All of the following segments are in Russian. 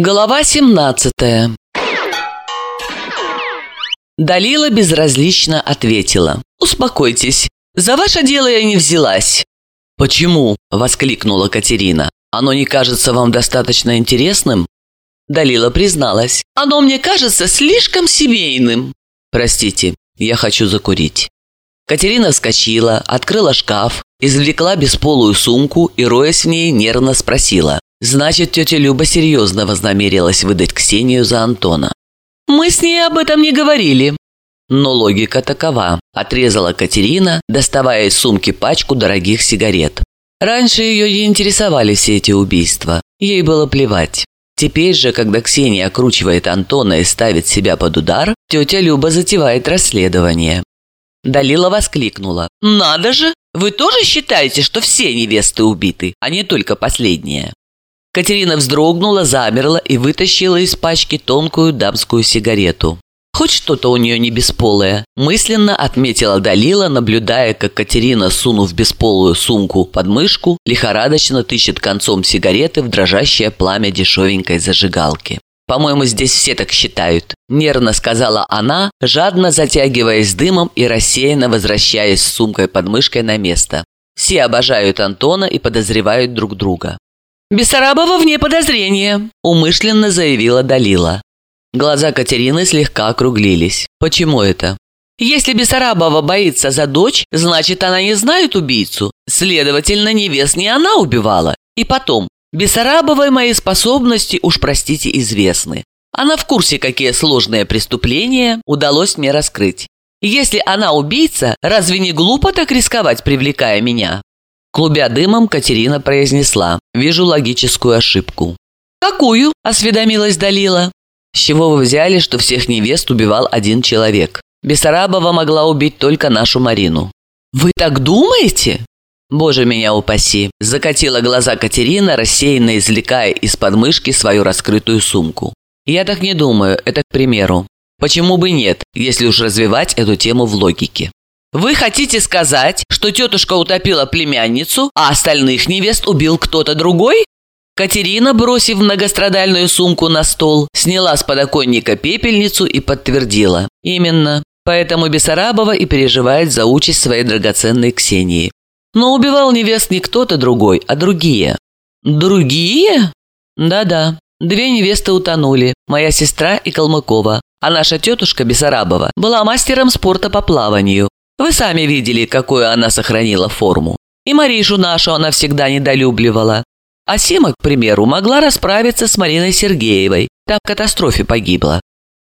Глава 17 Далила безразлично ответила. «Успокойтесь, за ваше дело я не взялась». «Почему?» – воскликнула Катерина. «Оно не кажется вам достаточно интересным?» Далила призналась. «Оно мне кажется слишком семейным». «Простите, я хочу закурить». Катерина вскочила, открыла шкаф, извлекла бесполую сумку и, роясь в ней, нервно спросила. Значит, тетя Люба серьезно вознамерилась выдать Ксению за Антона. «Мы с ней об этом не говорили». Но логика такова. Отрезала Катерина, доставая из сумки пачку дорогих сигарет. Раньше ее не интересовали все эти убийства. Ей было плевать. Теперь же, когда Ксения окручивает Антона и ставит себя под удар, тетя Люба затевает расследование. Далила воскликнула. «Надо же! Вы тоже считаете, что все невесты убиты, а не только последняя?» Катерина вздрогнула, замерла и вытащила из пачки тонкую дамскую сигарету. Хоть что-то у нее не бесполое, мысленно отметила Далила, наблюдая, как Катерина, сунув бесполую сумку под мышку, лихорадочно тычет концом сигареты в дрожащее пламя дешевенькой зажигалки. «По-моему, здесь все так считают», – нервно сказала она, жадно затягиваясь дымом и рассеянно возвращаясь с сумкой под мышкой на место. Все обожают Антона и подозревают друг друга. «Бессарабова вне подозрения», – умышленно заявила Далила. Глаза Катерины слегка округлились. «Почему это?» «Если Бессарабова боится за дочь, значит, она не знает убийцу. Следовательно, невест не она убивала. И потом, Бессарабовой мои способности, уж простите, известны. Она в курсе, какие сложные преступления удалось мне раскрыть. Если она убийца, разве не глупо так рисковать, привлекая меня?» Клубя дымом, Катерина произнесла. «Вижу логическую ошибку». «Какую?» – осведомилась Далила. «С чего вы взяли, что всех невест убивал один человек? Бессарабова могла убить только нашу Марину». «Вы так думаете?» «Боже меня упаси!» – закатила глаза Катерина, рассеянно извлекая из подмышки свою раскрытую сумку. «Я так не думаю, это к примеру. Почему бы нет, если уж развивать эту тему в логике?» «Вы хотите сказать, что тетушка утопила племянницу, а остальных невест убил кто-то другой?» Катерина, бросив многострадальную сумку на стол, сняла с подоконника пепельницу и подтвердила. «Именно. Поэтому Бессарабова и переживает за участь своей драгоценной Ксении. Но убивал невест не кто-то другой, а другие. Другие? Да-да. Две невесты утонули, моя сестра и Калмыкова. А наша тетушка Бессарабова была мастером спорта по плаванию. Вы сами видели, какую она сохранила форму. И Маришу нашу она всегда недолюбливала. А Сима, к примеру, могла расправиться с Мариной Сергеевой. Та в катастрофе погибла.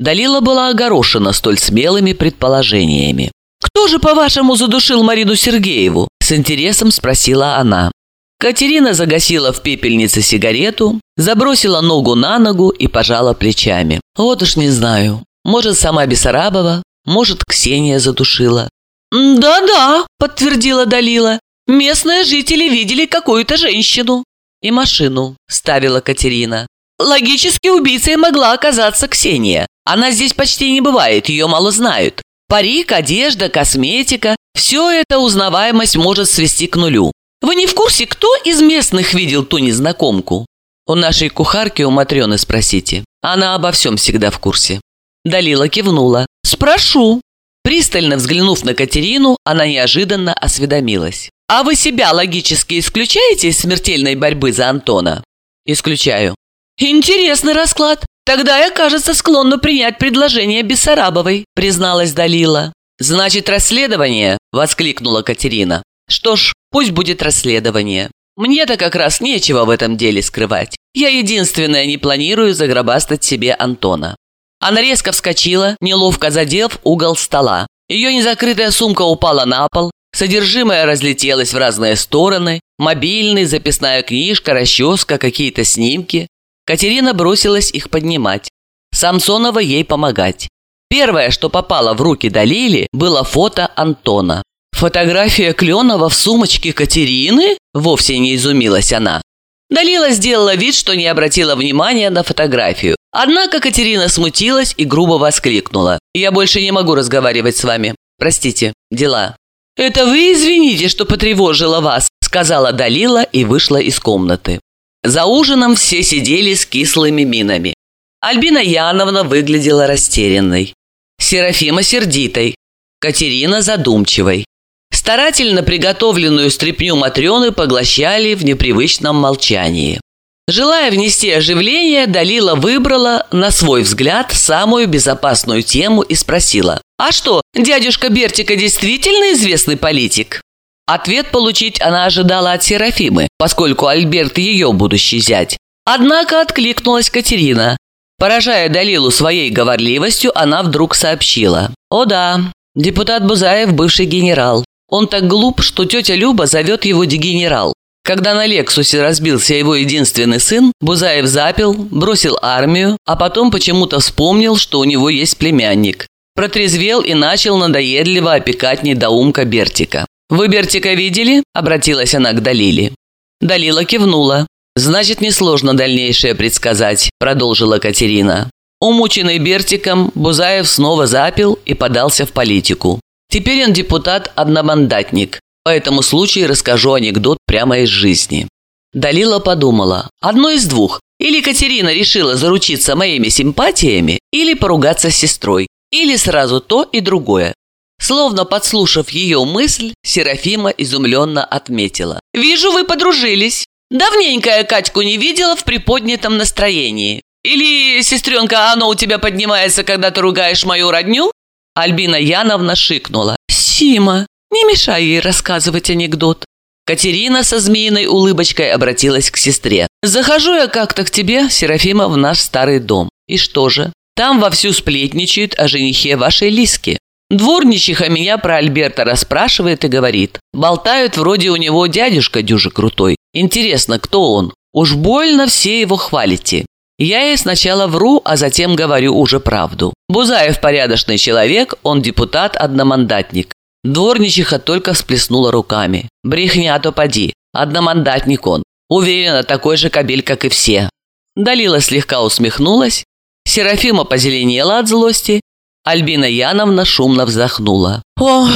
Далила была огорошена столь смелыми предположениями. «Кто же, по-вашему, задушил Марину Сергееву?» С интересом спросила она. Катерина загасила в пепельнице сигарету, забросила ногу на ногу и пожала плечами. «Вот уж не знаю. Может, сама Бессарабова, может, Ксения задушила». «Да-да», – подтвердила Далила. «Местные жители видели какую-то женщину». «И машину», – ставила Катерина. «Логически убийцей могла оказаться Ксения. Она здесь почти не бывает, ее мало знают. Парик, одежда, косметика – все это узнаваемость может свести к нулю. Вы не в курсе, кто из местных видел ту незнакомку? У нашей кухарки у Матрёны спросите. Она обо всем всегда в курсе. Далила кивнула. «Спрошу». Пристально взглянув на Катерину, она неожиданно осведомилась. «А вы себя логически исключаете из смертельной борьбы за Антона?» «Исключаю». «Интересный расклад. «Тогда я, кажется, склонна принять предложение Бессарабовой», – призналась Далила. «Значит, расследование?» – воскликнула Катерина. «Что ж, пусть будет расследование. Мне-то как раз нечего в этом деле скрывать. Я единственная не планирую загробастать себе Антона». Она резко вскочила, неловко задев угол стола. Ее незакрытая сумка упала на пол, содержимое разлетелось в разные стороны, мобильный, записная книжка, расческа, какие-то снимки. Катерина бросилась их поднимать. Самсонова ей помогать. Первое, что попало в руки Далили, было фото Антона. «Фотография Кленова в сумочке Катерины?» – вовсе не изумилась она. Далила сделала вид, что не обратила внимания на фотографию. Однако Катерина смутилась и грубо воскликнула. «Я больше не могу разговаривать с вами. Простите, дела». «Это вы извините, что потревожила вас», – сказала Далила и вышла из комнаты. За ужином все сидели с кислыми минами. Альбина Яновна выглядела растерянной. Серафима сердитой. Катерина задумчивой. Старательно приготовленную стряпню Матрёны поглощали в непривычном молчании. Желая внести оживление, Далила выбрала, на свой взгляд, самую безопасную тему и спросила, «А что, дядюшка Бертика действительно известный политик?» Ответ получить она ожидала от Серафимы, поскольку Альберт ее будущий зять. Однако откликнулась Катерина. Поражая Далилу своей говорливостью, она вдруг сообщила. «О да, депутат Бузаев – бывший генерал. Он так глуп, что тетя Люба зовет его дегенерал. Когда на Лексусе разбился его единственный сын, Бузаев запил, бросил армию, а потом почему-то вспомнил, что у него есть племянник. Протрезвел и начал надоедливо опекать недоумка Бертика. «Вы Бертика видели?» – обратилась она к Далиле. Далила кивнула. «Значит, несложно дальнейшее предсказать», – продолжила Катерина. Умученный Бертиком, Бузаев снова запил и подался в политику. Теперь он депутат-одномандатник, по этому случаю расскажу анекдот прямо из жизни. Далила подумала, одно из двух. Или Катерина решила заручиться моими симпатиями, или поругаться с сестрой, или сразу то и другое. Словно подслушав ее мысль, Серафима изумленно отметила. «Вижу, вы подружились. Давненько я Катьку не видела в приподнятом настроении. Или, сестренка, оно у тебя поднимается, когда ты ругаешь мою родню?» Альбина Яновна шикнула. «Сима, не мешай ей рассказывать анекдот. Катерина со змеиной улыбочкой обратилась к сестре. «Захожу я как-то к тебе, Серафима, в наш старый дом. И что же? Там вовсю сплетничают о женихе вашей Лиски. Дворничиха меня про Альберта расспрашивает и говорит. Болтают, вроде у него дядюшка дюжи крутой. Интересно, кто он? Уж больно все его хвалите. Я ей сначала вру, а затем говорю уже правду. Бузаев порядочный человек, он депутат-одномандатник. Дворничиха только всплеснула руками. «Брехня то поди. Одномандатник он. Уверена, такой же кобель, как и все». Далила слегка усмехнулась. Серафима позеленела от злости. Альбина Яновна шумно вздохнула. «Ох,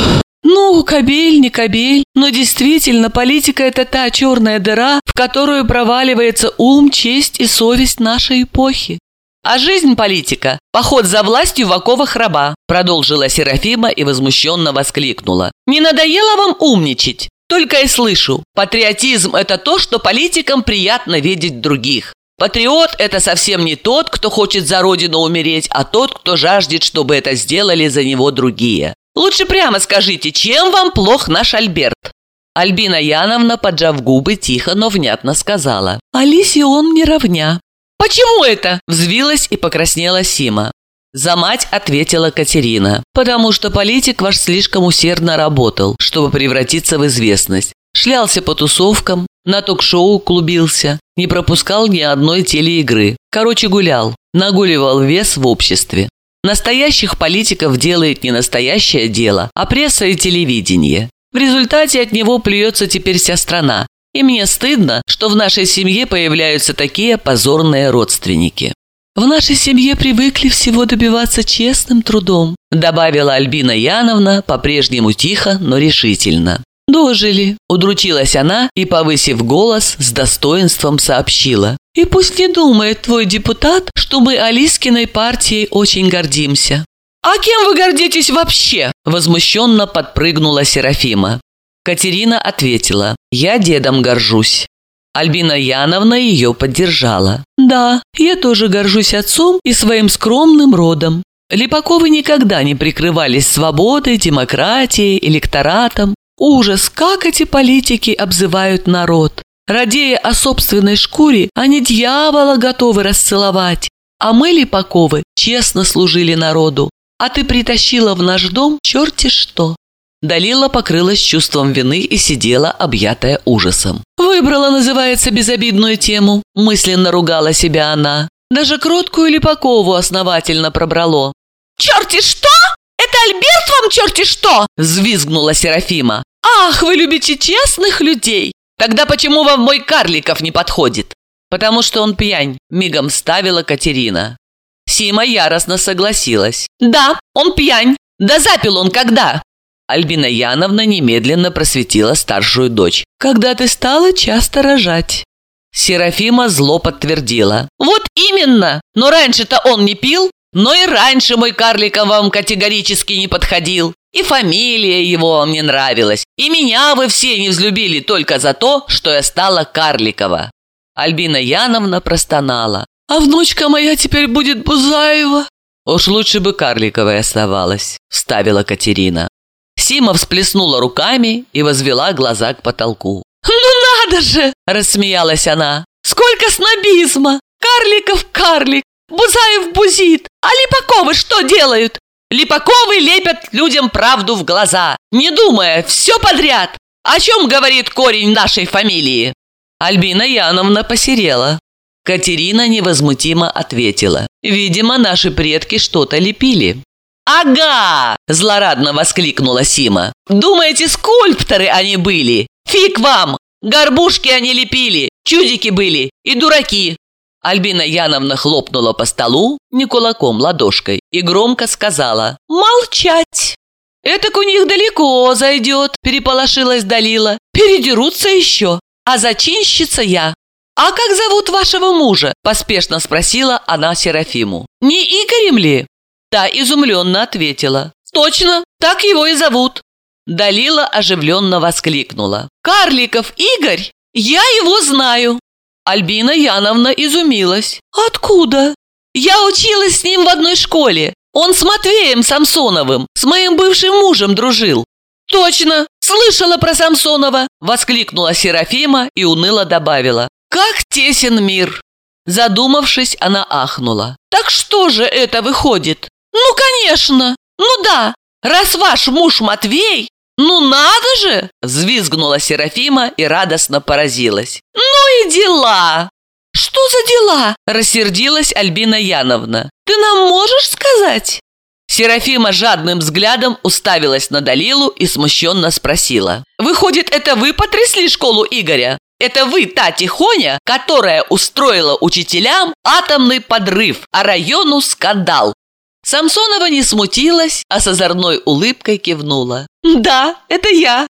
ну, кобель, не кобель, но действительно, политика – это та черная дыра, в которую проваливается ум, честь и совесть нашей эпохи. А жизнь политика – поход за властью в оковах раба, продолжила Серафима и возмущенно воскликнула. Не надоело вам умничать? Только и слышу, патриотизм – это то, что политикам приятно видеть других. Патриот – это совсем не тот, кто хочет за родину умереть, а тот, кто жаждет, чтобы это сделали за него другие. Лучше прямо скажите, чем вам плох наш Альберт?» Альбина Яновна, поджав губы, тихо, но внятно сказала. «Алисе он не равня. «Почему это?» – взвилась и покраснела Сима. За мать ответила Катерина. «Потому что политик ваш слишком усердно работал, чтобы превратиться в известность. Шлялся по тусовкам, на ток-шоу клубился, не пропускал ни одной телеигры. Короче, гулял, нагуливал вес в обществе. Настоящих политиков делает не настоящее дело, а пресса и телевидение. В результате от него плюется теперь вся страна, и мне стыдно, что в нашей семье появляются такие позорные родственники. В нашей семье привыкли всего добиваться честным трудом, добавила Альбина Яновна, по-прежнему тихо, но решительно. «Дожили», – удручилась она и, повысив голос, с достоинством сообщила. «И пусть не думает твой депутат, что мы Алискиной партией очень гордимся». «А кем вы гордитесь вообще?» – возмущенно подпрыгнула Серафима. Катерина ответила, «Я дедом горжусь». Альбина Яновна ее поддержала. «Да, я тоже горжусь отцом и своим скромным родом. Липаковы никогда не прикрывались свободой, демократией, электоратом. Ужас, как эти политики обзывают народ. Радея о собственной шкуре, они дьявола готовы расцеловать. А мы, Липаковы, честно служили народу. А ты притащила в наш дом черти что. Далила покрылась чувством вины и сидела, объятая ужасом. «Выбрала, называется, безобидную тему», – мысленно ругала себя она. Даже кроткую Липакову основательно пробрало. «Черти что? Это Альберт вам черти что?» – взвизгнула Серафима. «Ах, вы любите честных людей! Тогда почему вам мой Карликов не подходит?» «Потому что он пьянь», – мигом ставила Катерина. Сима яростно согласилась. «Да, он пьянь. Да запил он когда?» Альбина Яновна немедленно просветила старшую дочь. «Когда ты стала часто рожать». Серафима зло подтвердила. «Вот именно! Но раньше-то он не пил, но и раньше мой карликом вам категорически не подходил. И фамилия его вам не нравилась. И меня вы все не взлюбили только за то, что я стала Карликова». Альбина Яновна простонала. «А внучка моя теперь будет Бузаева?» «Уж лучше бы Карликовой оставалась», – вставила Катерина. Сима всплеснула руками и возвела глаза к потолку. «Ну надо же!» – рассмеялась она. «Сколько снобизма! Карликов карлик, Бузаев бузит, а Липаковы что делают? Липаковы лепят людям правду в глаза, не думая, все подряд. О чем говорит корень нашей фамилии?» Альбина Яновна посерела. Катерина невозмутимо ответила. «Видимо, наши предки что-то лепили». «Ага!» – злорадно воскликнула Сима. «Думаете, скульпторы они были? Фиг вам! Горбушки они лепили, чудики были и дураки. Альбина Яновна хлопнула по столу, не кулаком, ладошкой, и громко сказала «Молчать!» «Этак у них далеко зайдет», – переполошилась Далила. «Передерутся еще, а зачинщица я». «А как зовут вашего мужа?» – поспешно спросила она Серафиму. «Не Игорем ли?» Та изумленно ответила. «Точно, так его и зовут». Далила оживленно воскликнула. «Карликов Игорь? Я его знаю!» Альбина Яновна изумилась. «Откуда?» «Я училась с ним в одной школе. Он с Матвеем Самсоновым, с моим бывшим мужем дружил». «Точно! Слышала про Самсонова!» – воскликнула Серафима и уныло добавила. «Как тесен мир!» Задумавшись, она ахнула. «Так что же это выходит?» «Ну, конечно! Ну да! Раз ваш муж Матвей, «Ну надо же!» – взвизгнула Серафима и радостно поразилась. «Ну и дела!» «Что за дела?» – рассердилась Альбина Яновна. «Ты нам можешь сказать?» Серафима жадным взглядом уставилась на Далилу и смущенно спросила. «Выходит, это вы потрясли школу Игоря? Это вы та тихоня, которая устроила учителям атомный подрыв, а району скандал, Самсонова не смутилась, а с озорной улыбкой кивнула. «Да, это я!»